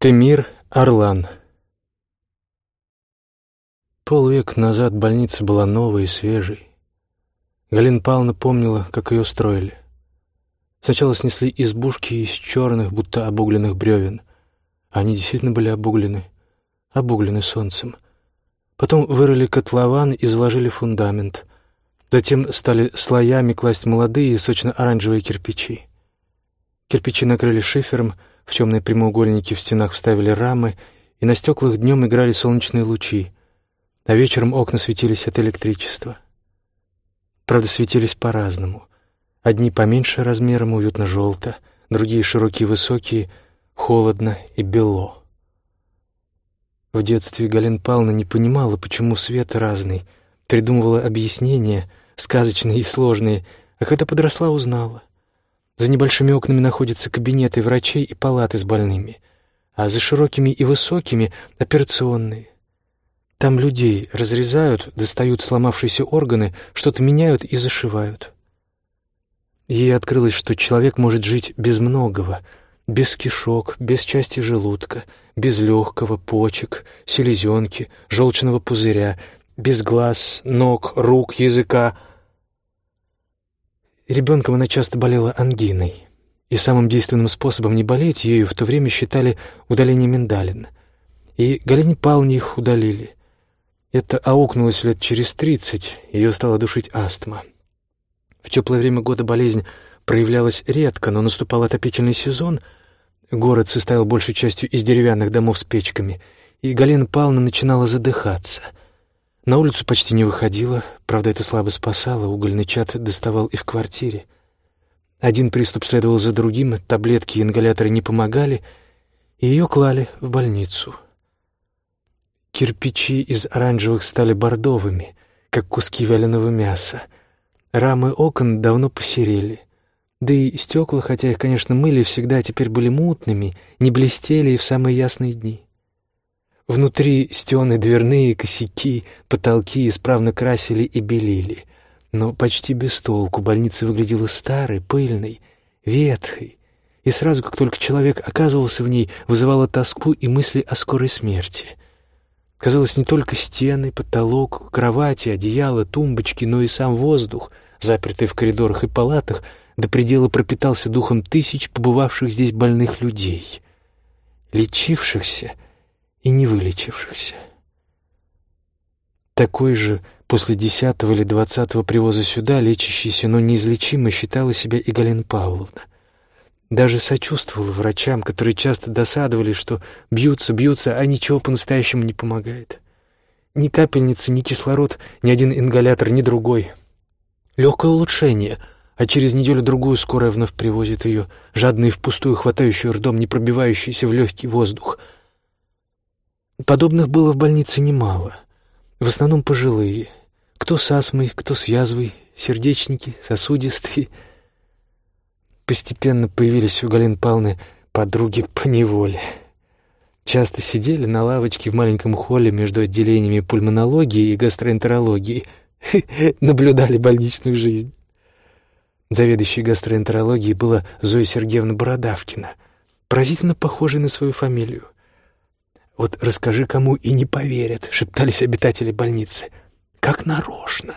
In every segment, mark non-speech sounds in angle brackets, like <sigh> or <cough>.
Темир Орлан Полвек назад больница была новой и свежей. Галина Павловна помнила, как ее строили. Сначала снесли избушки из черных, будто обугленных бревен. Они действительно были обуглены, обуглены солнцем. Потом вырыли котлован и заложили фундамент. Затем стали слоями класть молодые сочно-оранжевые кирпичи. Кирпичи накрыли шифером, в темные прямоугольники в стенах вставили рамы, и на стеклах днем играли солнечные лучи, а вечером окна светились от электричества. Правда, светились по-разному. Одни поменьше размером, уютно-желто, другие широкие высокие, холодно и бело. В детстве Галина Павловна не понимала, почему свет разный, придумывала объяснения, сказочные и сложные, а когда подросла, узнала. За небольшими окнами находятся кабинеты врачей и палаты с больными, а за широкими и высокими — операционные. Там людей разрезают, достают сломавшиеся органы, что-то меняют и зашивают. Ей открылось, что человек может жить без многого, без кишок, без части желудка, без легкого, почек, селезенки, желчного пузыря, без глаз, ног, рук, языка — Ребенком она часто болела ангиной, и самым действенным способом не болеть ею в то время считали удаление миндалин. И Галине Павловне их удалили. Это аукнулось лет через тридцать, ее стала душить астма. В теплое время года болезнь проявлялась редко, но наступал отопительный сезон. Город состоял большей частью из деревянных домов с печками, и Галина Павловна начинала задыхаться — на улицу почти не выходила, правда, это слабо спасало, угольный чад доставал и в квартире. Один приступ следовал за другим, таблетки и ингаляторы не помогали, и ее клали в больницу. Кирпичи из оранжевых стали бордовыми, как куски вяленого мяса. Рамы окон давно посерели. Да и стекла, хотя их, конечно, мыли всегда, теперь были мутными, не блестели и в самые ясные дни. Внутри стены дверные косяки, потолки исправно красили и белили. Но почти без толку больница выглядела старой, пыльной, ветхой. И сразу, как только человек оказывался в ней, вызывала тоску и мысли о скорой смерти. Казалось, не только стены, потолок, кровати, одеяло, тумбочки, но и сам воздух, запертый в коридорах и палатах, до предела пропитался духом тысяч побывавших здесь больных людей, лечившихся — и не вылечившихся. Такой же после десятого или двадцатого привоза сюда лечащийся, но неизлечимо считала себя и Галина Павловна. Даже сочувствовала врачам, которые часто досадовали, что бьются, бьются, а ничего по-настоящему не помогает. Ни капельницы, ни кислород, ни один ингалятор, ни другой. Легкое улучшение, а через неделю-другую скорая вновь привозит ее, жадный впустую хватающую рдом, не пробивающийся в легкий воздух — Подобных было в больнице немало. В основном пожилые. Кто с астмой, кто с язвой, сердечники, сосудистые. Постепенно появились у Галины Павловны подруги по неволе. Часто сидели на лавочке в маленьком холле между отделениями пульмонологии и гастроэнтерологии. <laughs> Наблюдали больничную жизнь. Заведующей гастроэнтерологией была Зоя Сергеевна Бородавкина, поразительно похожая на свою фамилию. «Вот расскажи кому и не поверят», — шептались обитатели больницы. «Как нарочно».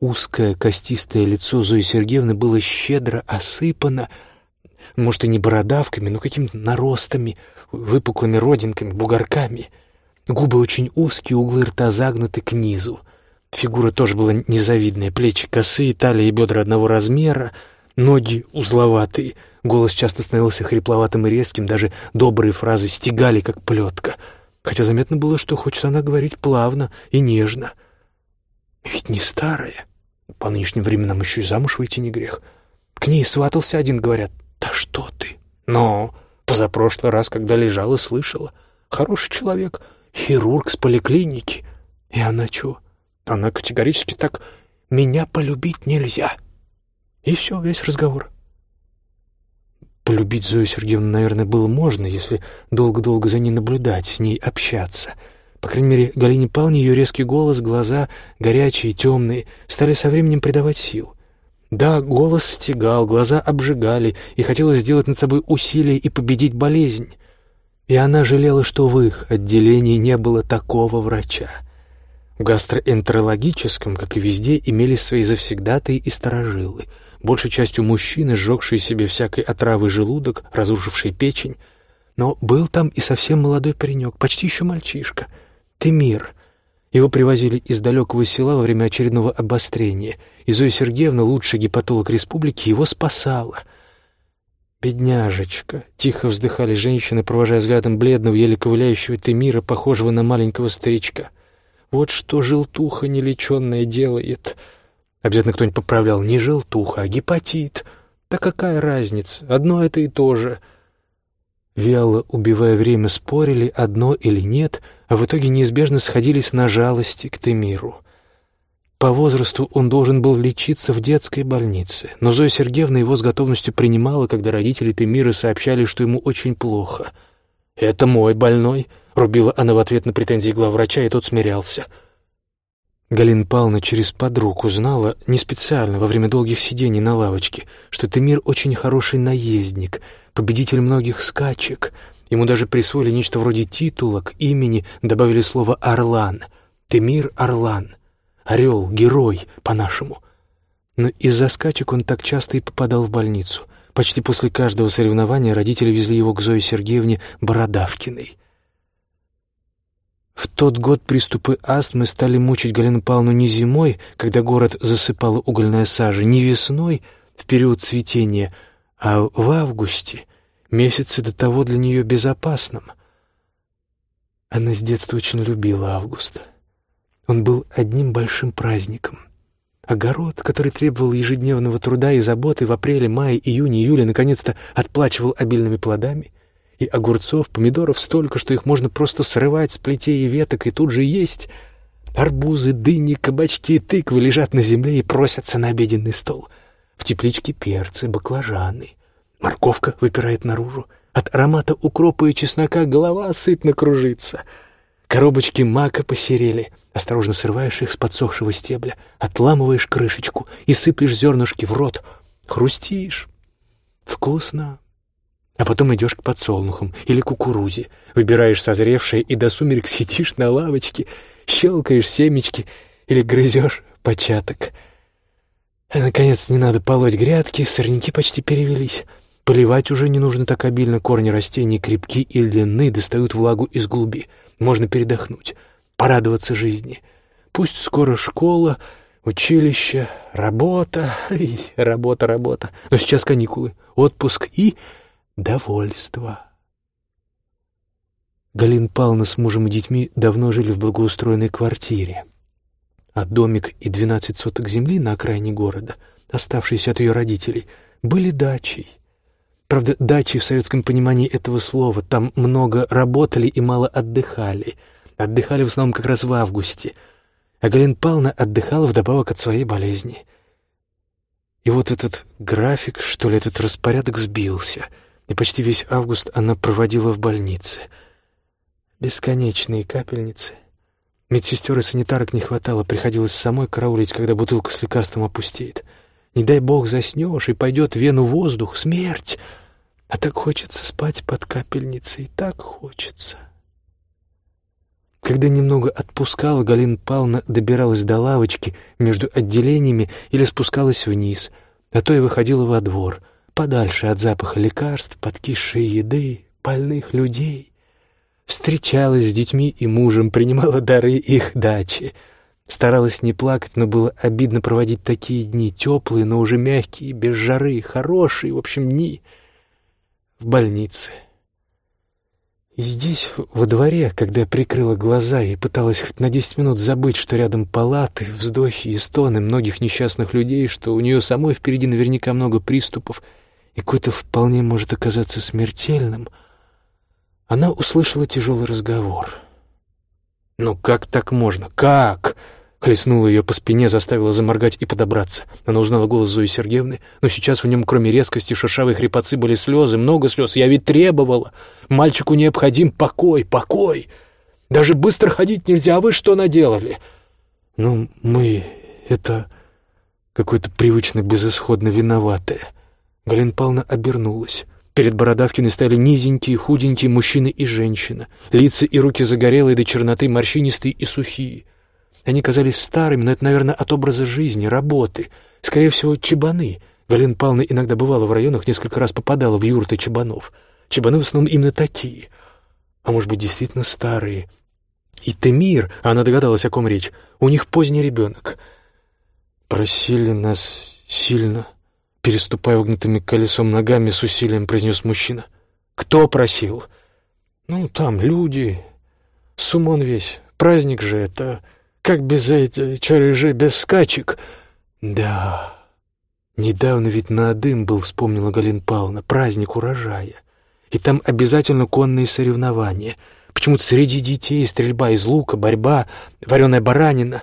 Узкое костистое лицо Зои Сергеевны было щедро осыпано, может, и не бородавками, но какими-то наростами, выпуклыми родинками, бугорками. Губы очень узкие, углы рта загнуты к низу. Фигура тоже была незавидная, плечи косые, талия и бедра одного размера, ноги узловатые — Голос часто становился хрипловатым и резким, даже добрые фразы стегали, как плетка. Хотя заметно было, что хочет она говорить плавно и нежно. Ведь не старая. По нынешним временам еще и замуж выйти не грех. К ней сватался один, говорят. «Да что ты!» Но позапрошлый раз, когда лежала, слышала. Хороший человек, хирург с поликлиники. И она чего? Она категорически так «меня полюбить нельзя». И все, весь разговор. Полюбить Зою Сергеевну, наверное, было можно, если долго-долго за ней наблюдать, с ней общаться. По крайней мере, Галине Павловне ее резкий голос, глаза, горячие, темные, стали со временем придавать сил. Да, голос стегал, глаза обжигали, и хотелось сделать над собой усилие и победить болезнь. И она жалела, что в их отделении не было такого врача. В гастроэнтерологическом, как и везде, имелись свои завсегдатые и сторожилы, большей частью мужчины, сжегшие себе всякой отравой желудок, разрушившие печень. Но был там и совсем молодой паренек, почти еще мальчишка, Темир. Его привозили из далекого села во время очередного обострения, и Зоя Сергеевна, лучший гепатолог республики, его спасала — «Бедняжечка!» — тихо вздыхали женщины, провожая взглядом бледного, еле ковыляющего Темира, похожего на маленького старичка. «Вот что желтуха нелеченная делает!» Обязательно кто-нибудь поправлял. «Не желтуха, а гепатит!» «Да какая разница? Одно это и то же!» Вяло, убивая время, спорили, одно или нет, а в итоге неизбежно сходились на жалости к Темиру — по возрасту он должен был лечиться в детской больнице, но Зоя Сергеевна его с готовностью принимала, когда родители Темира сообщали, что ему очень плохо. «Это мой больной», — рубила она в ответ на претензии главврача, и тот смирялся. Галина Павловна через подруг узнала, не специально, во время долгих сидений на лавочке, что Темир очень хороший наездник, победитель многих скачек. Ему даже присвоили нечто вроде титула, к имени добавили слово «Орлан». Темир Орлан. Орел, герой, по-нашему. Но из-за скачек он так часто и попадал в больницу. Почти после каждого соревнования родители везли его к Зое Сергеевне Бородавкиной. В тот год приступы астмы стали мучить Галину Павловну не зимой, когда город засыпала угольная сажа, не весной, в период цветения, а в августе, месяце до того для нее безопасном. Она с детства очень любила августа. Он был одним большим праздником. Огород, который требовал ежедневного труда и заботы в апреле, мае, июне, июле, наконец-то отплачивал обильными плодами. И огурцов, помидоров столько, что их можно просто срывать с плетей и веток и тут же есть. Арбузы, дыни, кабачки и тыквы лежат на земле и просятся на обеденный стол. В тепличке перцы, баклажаны. Морковка выпирает наружу. От аромата укропа и чеснока голова сытно кружится. Коробочки мака посерели — Осторожно срываешь их с подсохшего стебля, отламываешь крышечку и сыплешь зернышки в рот. Хрустишь. Вкусно. А потом идешь к подсолнухам или кукурузе, выбираешь созревшее и до сумерек сидишь на лавочке, щелкаешь семечки или грызешь початок. А, наконец, не надо полоть грядки, сорняки почти перевелись. Поливать уже не нужно так обильно, корни растений крепки и длинны, достают влагу из глуби. Можно передохнуть порадоваться жизни. Пусть скоро школа, училище, работа, <laughs> работа, работа. Но сейчас каникулы, отпуск и довольство. Галина Павловна с мужем и детьми давно жили в благоустроенной квартире. А домик и двенадцать соток земли на окраине города, оставшиеся от ее родителей, были дачей. Правда, дачей в советском понимании этого слова. Там много работали и мало отдыхали — Отдыхали в основном как раз в августе, а Галина Павловна отдыхала вдобавок от своей болезни. И вот этот график, что ли, этот распорядок сбился, и почти весь август она проводила в больнице. Бесконечные капельницы. Медсестер и санитарок не хватало, приходилось самой караулить, когда бутылка с лекарством опустеет. Не дай бог заснешь, и пойдет вену воздух, смерть. А так хочется спать под капельницей, так хочется. Когда немного отпускала, Галина Павловна добиралась до лавочки между отделениями или спускалась вниз, а то и выходила во двор, подальше от запаха лекарств, подкисшей еды, больных людей. Встречалась с детьми и мужем, принимала дары их дачи. Старалась не плакать, но было обидно проводить такие дни, теплые, но уже мягкие, без жары, хорошие, в общем, дни в больнице. И здесь, во дворе, когда я прикрыла глаза и пыталась хоть на десять минут забыть, что рядом палаты, вздохи и стоны многих несчастных людей, что у нее самой впереди наверняка много приступов, и какой-то вполне может оказаться смертельным, она услышала тяжелый разговор. «Ну как так можно? Как?» Хлестнула ее по спине, заставила заморгать и подобраться. Она узнала голос Зои Сергеевны, но сейчас в нем, кроме резкости шершавой хрипотцы, были слезы, много слез. Я ведь требовала. Мальчику необходим покой, покой. Даже быстро ходить нельзя, а вы что наделали? Ну, мы... это... какое-то привычно безысходно виноватое. Галина Павловна обернулась. Перед Бородавкиной стояли низенькие, худенькие мужчины и женщина. Лица и руки загорелые до черноты, морщинистые и сухие. Они казались старыми, но это, наверное, от образа жизни, работы. Скорее всего, чебаны. Галина Павловна иногда бывала в районах, несколько раз попадала в юрты чебанов. Чебаны в основном именно такие. А может быть, действительно старые. И Темир, а она догадалась, о ком речь, у них поздний ребенок. Просили нас сильно переступая угнутыми колесом ногами, с усилием произнес мужчина. «Кто просил?» «Ну, там люди. Сумон весь. Праздник же это. Как без этих чарежи, без скачек?» «Да. Недавно ведь на Адым был, вспомнила Галина Павловна, праздник урожая. И там обязательно конные соревнования. Почему-то среди детей стрельба из лука, борьба, вареная баранина.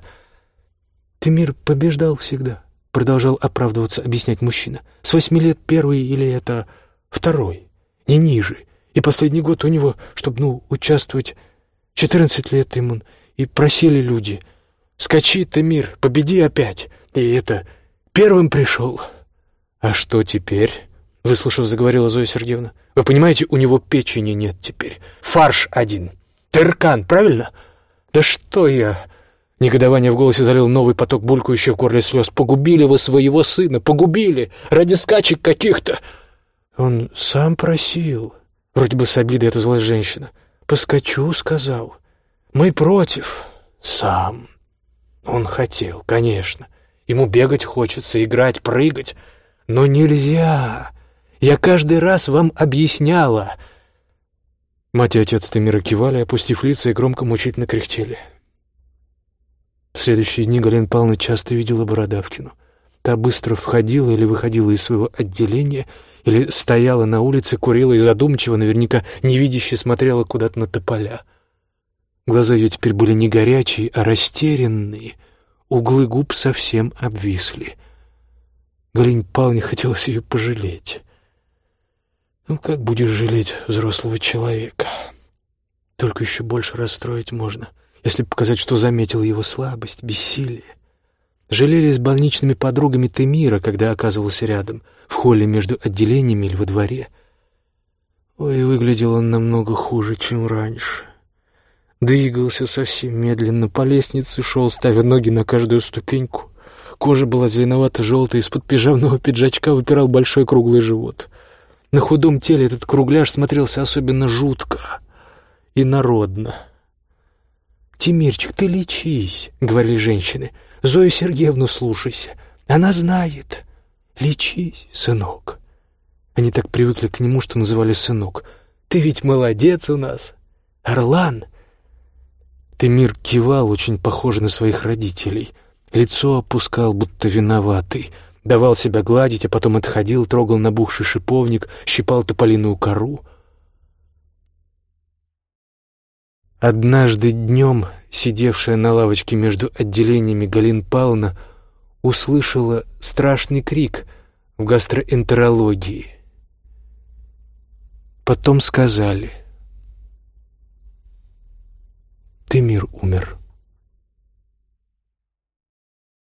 Ты мир побеждал всегда продолжал оправдываться, объяснять мужчина. «С восьми лет первый или это второй, не ниже. И последний год у него, чтобы, ну, участвовать, четырнадцать лет ему, и просили люди, скачи ты, мир, победи опять. И это, первым пришел». «А что теперь?» — выслушав, заговорила Зоя Сергеевна. «Вы понимаете, у него печени нет теперь. Фарш один. Тыркан, правильно?» «Да что я...» Негодование в голосе залил новый поток булькающих в горле слез. «Погубили вы своего сына! Погубили! Ради скачек каких-то!» «Он сам просил!» Вроде бы с обидой отозвалась женщина. «Поскочу», — сказал. «Мы против». «Сам». Он хотел, конечно. Ему бегать хочется, играть, прыгать. Но нельзя. Я каждый раз вам объясняла. Мать и отец Тамира кивали, опустив лица и громко мучительно кряхтели. В следующие дни Галина Павловна часто видела Бородавкину. Та быстро входила или выходила из своего отделения, или стояла на улице, курила и задумчиво, наверняка невидяще смотрела куда-то на тополя. Глаза ее теперь были не горячие, а растерянные, углы губ совсем обвисли. Галине Павловне хотелось ее пожалеть. Ну, как будешь жалеть взрослого человека? Только еще больше расстроить можно — если показать, что заметил его слабость, бессилие. Жалели с больничными подругами Темира, когда оказывался рядом, в холле между отделениями или во дворе. Ой, выглядел он намного хуже, чем раньше. Двигался совсем медленно, по лестнице шел, ставя ноги на каждую ступеньку. Кожа была зеленовато-желтая, из-под пижамного пиджачка выпирал большой круглый живот. На худом теле этот кругляш смотрелся особенно жутко и народно. «Тимирчик, ты лечись», — говорили женщины. «Зою Сергеевну слушайся. Она знает. Лечись, сынок». Они так привыкли к нему, что называли сынок. «Ты ведь молодец у нас. Орлан». Тимир кивал, очень похоже на своих родителей. Лицо опускал, будто виноватый. Давал себя гладить, а потом отходил, трогал набухший шиповник, щипал тополиную кору — Однажды днем, сидевшая на лавочке между отделениями Галин Павловна, услышала страшный крик в гастроэнтерологии. Потом сказали, «Ты мир умер».